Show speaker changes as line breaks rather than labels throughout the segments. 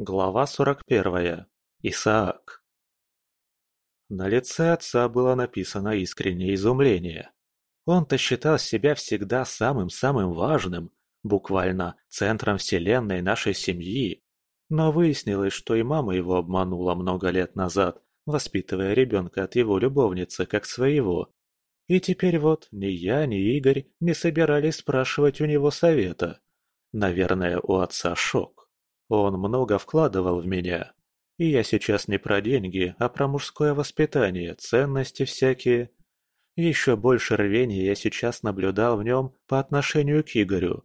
Глава сорок первая. Исаак. На лице отца было написано искреннее изумление. Он-то считал себя всегда самым-самым важным, буквально центром вселенной нашей семьи. Но выяснилось, что и мама его обманула много лет назад, воспитывая ребенка от его любовницы как своего. И теперь вот ни я, ни Игорь не собирались спрашивать у него совета. Наверное, у отца шок. Он много вкладывал в меня. И я сейчас не про деньги, а про мужское воспитание, ценности всякие. Еще больше рвения я сейчас наблюдал в нем по отношению к Игорю.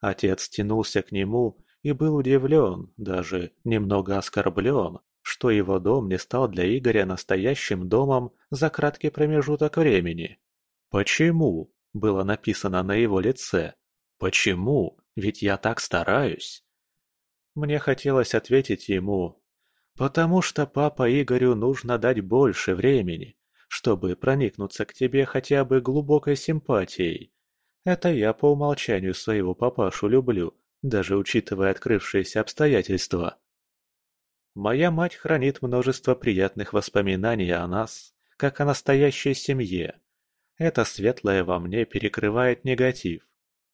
Отец тянулся к нему и был удивлен, даже немного оскорблен, что его дом не стал для Игоря настоящим домом за краткий промежуток времени. «Почему?» – было написано на его лице. «Почему? Ведь я так стараюсь». Мне хотелось ответить ему, «Потому что папа Игорю нужно дать больше времени, чтобы проникнуться к тебе хотя бы глубокой симпатией. Это я по умолчанию своего папашу люблю, даже учитывая открывшиеся обстоятельства. Моя мать хранит множество приятных воспоминаний о нас, как о настоящей семье. Это светлое во мне перекрывает негатив.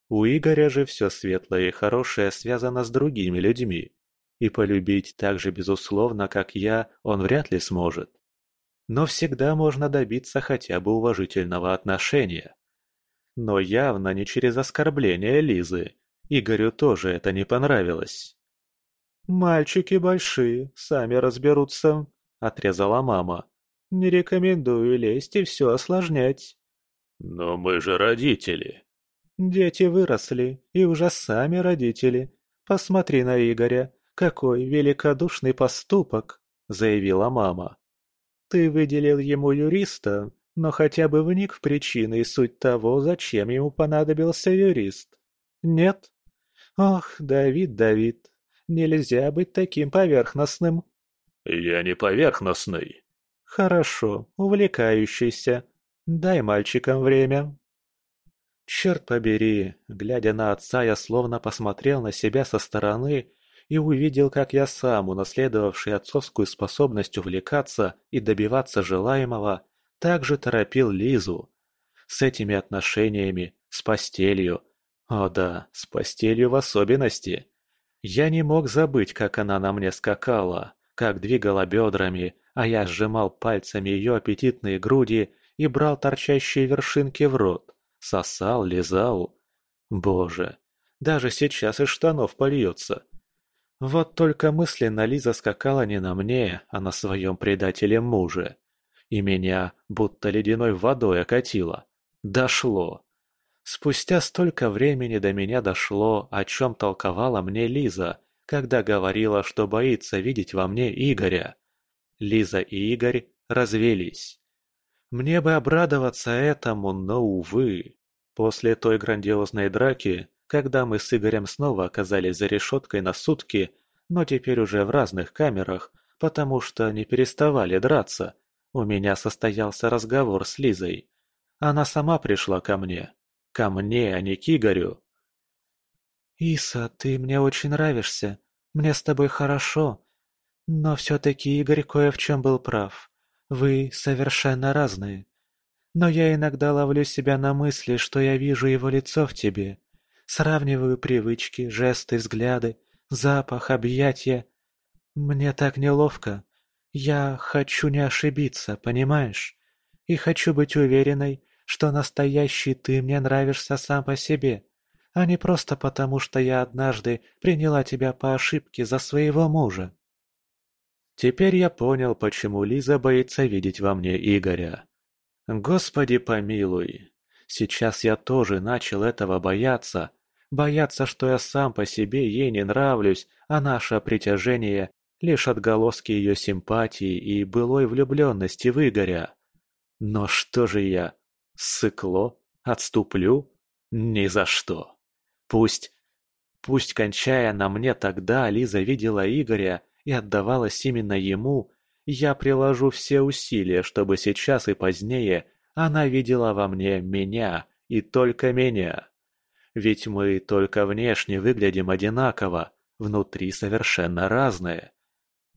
У Игоря же все светлое и хорошее связано с другими людьми. И полюбить так же безусловно, как я, он вряд ли сможет. Но всегда можно добиться хотя бы уважительного отношения. Но явно не через оскорбление Лизы. Игорю тоже это не понравилось. «Мальчики большие, сами разберутся», — отрезала мама. «Не рекомендую лезть и все осложнять».
«Но мы же родители».
«Дети выросли, и уже сами родители. Посмотри на Игоря, какой великодушный поступок», — заявила мама. «Ты выделил ему юриста, но хотя бы вник в причины и суть того, зачем ему понадобился юрист. Нет? Ох, Давид, Давид, Нельзя быть таким поверхностным.
Я не поверхностный.
Хорошо, увлекающийся. Дай мальчикам время. Черт побери, глядя на отца, я словно посмотрел на себя со стороны и увидел, как я сам, унаследовавший отцовскую способность увлекаться и добиваться желаемого, также торопил Лизу. С этими отношениями, с постелью. О да, с постелью в особенности. Я не мог забыть, как она на мне скакала, как двигала бедрами, а я сжимал пальцами ее аппетитные груди и брал торчащие вершинки в рот. Сосал, лизал. Боже, даже сейчас из штанов польется. Вот только мысленно Лиза скакала не на мне, а на своем предателе муже. И меня будто ледяной водой окатило. Дошло. Спустя столько времени до меня дошло, о чем толковала мне Лиза, когда говорила, что боится видеть во мне Игоря. Лиза и Игорь развелись. Мне бы обрадоваться этому, но, увы. После той грандиозной драки, когда мы с Игорем снова оказались за решеткой на сутки, но теперь уже в разных камерах, потому что не переставали драться, у меня состоялся разговор с Лизой. Она сама пришла ко мне, Ко мне, а не к Игорю. «Иса, ты мне очень нравишься. Мне с тобой хорошо. Но все-таки Игорь кое в чем был прав. Вы совершенно разные. Но я иногда ловлю себя на мысли, что я вижу его лицо в тебе. Сравниваю привычки, жесты, взгляды, запах, объятия. Мне так неловко. Я хочу не ошибиться, понимаешь? И хочу быть уверенной, что настоящий ты мне нравишься сам по себе, а не просто потому, что я однажды приняла тебя по ошибке за своего мужа. Теперь я понял, почему Лиза боится видеть во мне Игоря. Господи помилуй, сейчас я тоже начал этого бояться, бояться, что я сам по себе ей не нравлюсь, а наше притяжение — лишь отголоски ее симпатии и былой влюбленности в Игоря. Но что же я, Сыкло? Отступлю? Ни за что. Пусть... Пусть, кончая на мне тогда, Лиза видела Игоря и отдавалась именно ему, я приложу все усилия, чтобы сейчас и позднее она видела во мне меня и только меня. Ведь мы только внешне выглядим одинаково, внутри совершенно разные.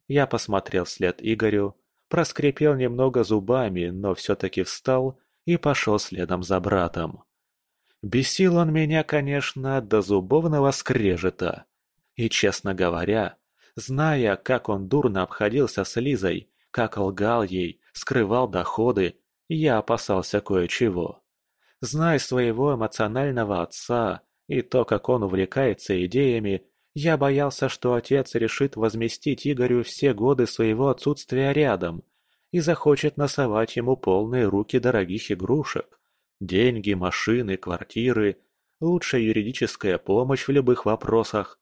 Я посмотрел вслед Игорю, проскрипел немного зубами, но все-таки встал и пошел следом за братом. Бесил он меня, конечно, до зубовного скрежета. И, честно говоря, зная, как он дурно обходился с Лизой, как лгал ей, скрывал доходы, я опасался кое-чего. Зная своего эмоционального отца и то, как он увлекается идеями, я боялся, что отец решит возместить Игорю все годы своего отсутствия рядом и захочет насовать ему полные руки дорогих игрушек. Деньги, машины, квартиры, лучшая юридическая помощь в любых вопросах.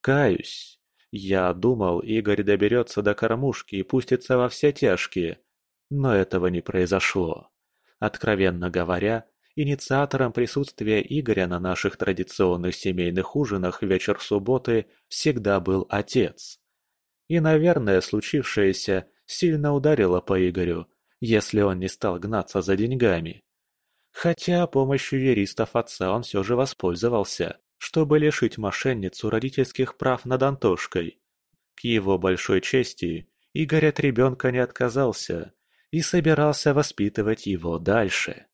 Каюсь. Я думал, Игорь доберется до кормушки и пустится во все тяжкие. Но этого не произошло. Откровенно говоря, инициатором присутствия Игоря на наших традиционных семейных ужинах вечер субботы всегда был отец. И, наверное, случившееся сильно ударило по Игорю, если он не стал гнаться за деньгами. Хотя помощью юристов отца он все же воспользовался, чтобы лишить мошенницу родительских прав над Антошкой. К его большой чести, Игорь от ребенка не отказался и собирался воспитывать его дальше.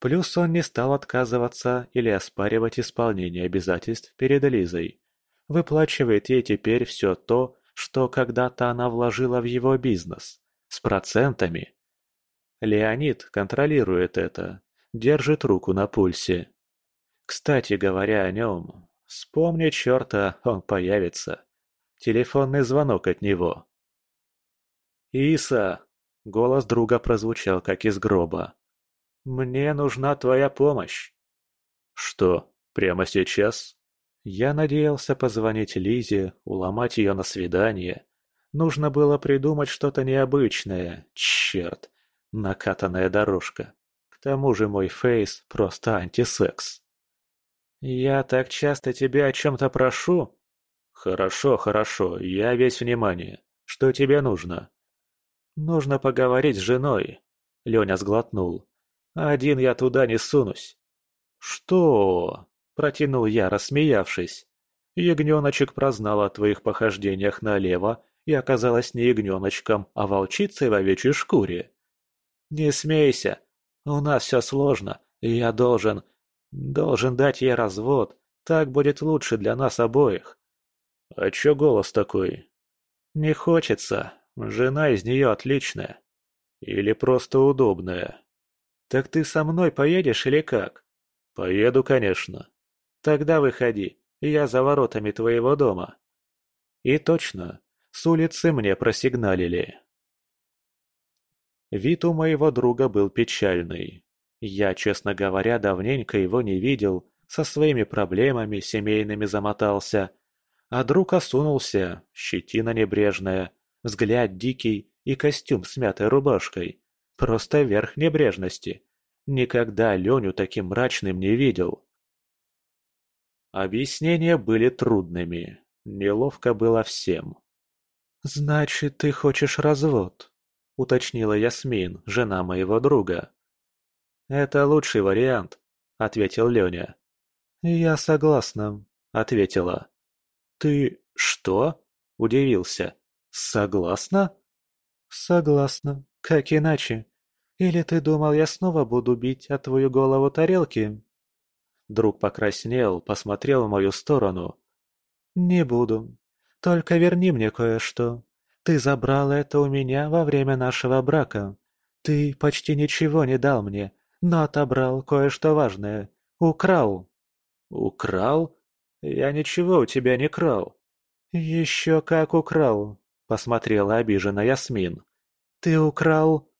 Плюс он не стал отказываться или оспаривать исполнение обязательств перед Лизой. Выплачивает ей теперь все то, что когда-то она вложила в его бизнес. С процентами. Леонид контролирует это, держит руку на пульсе. Кстати говоря о нем, вспомни черта, он появится. Телефонный звонок от него. «Иса!» — голос друга прозвучал, как из гроба. «Мне нужна твоя помощь». «Что, прямо сейчас?» Я надеялся позвонить Лизе, уломать ее на свидание. Нужно было придумать что-то необычное. Черт, накатанная дорожка. К тому же мой фейс просто антисекс. «Я так часто тебя о чем-то прошу?» «Хорошо, хорошо, я весь внимание. Что тебе нужно?» «Нужно поговорить с женой», — Леня сглотнул. Один я туда не сунусь. Что? Протянул я, рассмеявшись. Ягненочек прознал о твоих похождениях налево и оказалась не ягненочком, а волчицей в овечьей шкуре. Не смейся. У нас все сложно, и я должен... Должен дать ей развод. Так будет лучше для нас обоих. А чё голос такой? Не хочется. Жена из нее отличная. Или просто удобная. «Так ты со мной поедешь или как?» «Поеду, конечно». «Тогда выходи, я за воротами твоего дома». И точно, с улицы мне просигналили. Вид у моего друга был печальный. Я, честно говоря, давненько его не видел, со своими проблемами семейными замотался. А друг осунулся, щетина небрежная, взгляд дикий и костюм с мятой рубашкой. Просто верх небрежности. Никогда Леню таким мрачным не видел. Объяснения были трудными. Неловко было всем. «Значит, ты хочешь развод?» — уточнила Ясмин, жена моего друга. «Это лучший вариант», — ответил Леня. «Я согласна», — ответила. «Ты что?» — удивился. «Согласна?» «Согласна. Как иначе? Или ты думал, я снова буду бить о твою голову тарелки?» Друг покраснел, посмотрел в мою сторону. «Не буду. Только верни мне кое-что. Ты забрал это у меня во время нашего брака. Ты почти ничего не дал мне, но отобрал кое-что важное. Украл». «Украл? Я ничего у тебя не крал». «Еще как украл», — посмотрела обиженно Ясмин. «Ты украл...»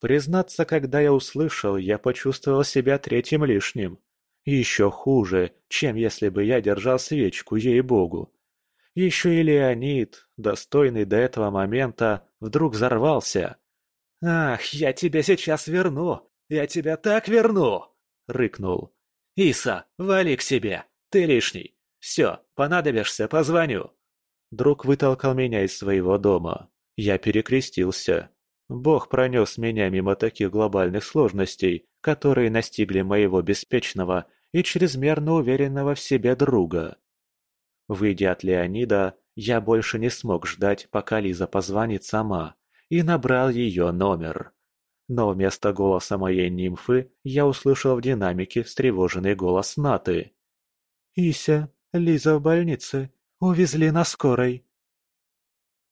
Признаться, когда я услышал, я почувствовал себя третьим лишним. Еще хуже, чем если бы я держал свечку, ей-богу. Еще и Леонид, достойный до этого момента, вдруг взорвался. «Ах, я тебя сейчас верну! Я тебя так верну!» — рыкнул. «Иса, вали к себе! Ты лишний! Все, понадобишься, позвоню!» Друг вытолкал меня из своего дома. Я перекрестился. Бог пронес меня мимо таких глобальных сложностей, которые настигли моего беспечного и чрезмерно уверенного в себе друга. Выйдя от Леонида, я больше не смог ждать, пока Лиза позвонит сама, и набрал ее номер. Но вместо голоса моей нимфы я услышал в динамике встревоженный голос Наты. «Ися, Лиза в больнице. Увезли на скорой».